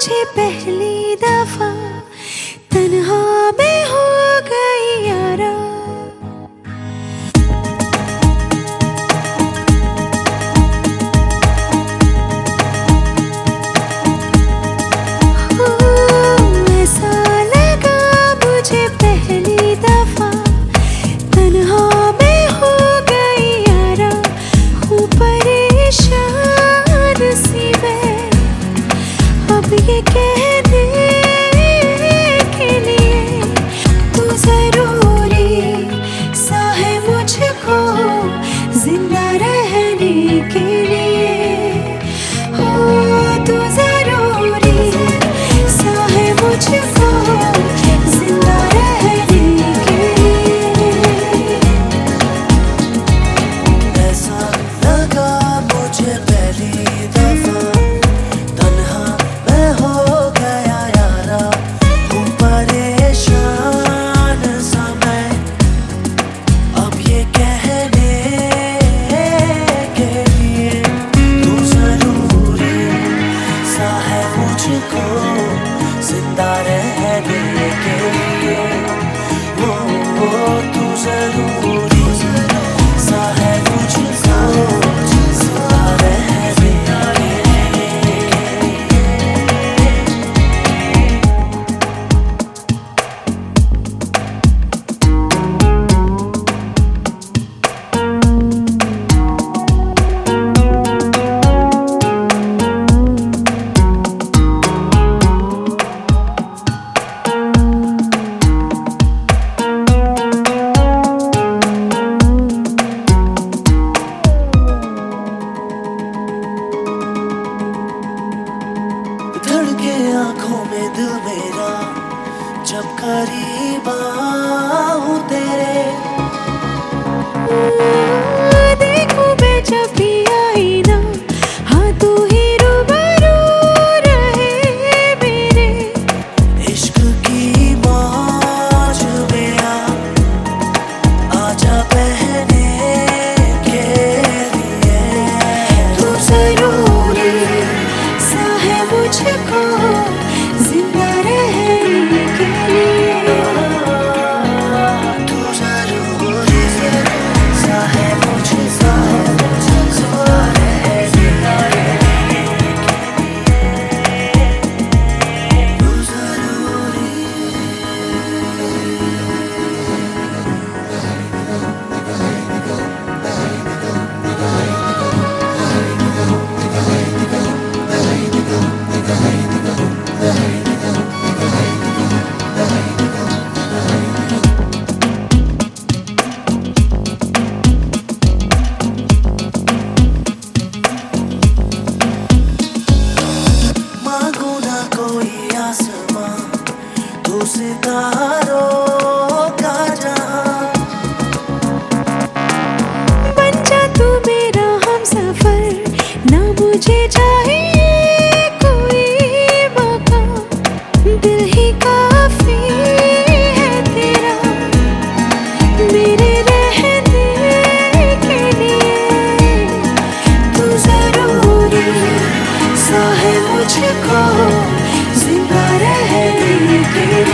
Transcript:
तुझे पहली दफ़ा तन्हा में हुआ दिल मेरा जब करीब आऊँ तेरे। Magunda koi asma tu sitaro मुझको ज़िंदा रहने की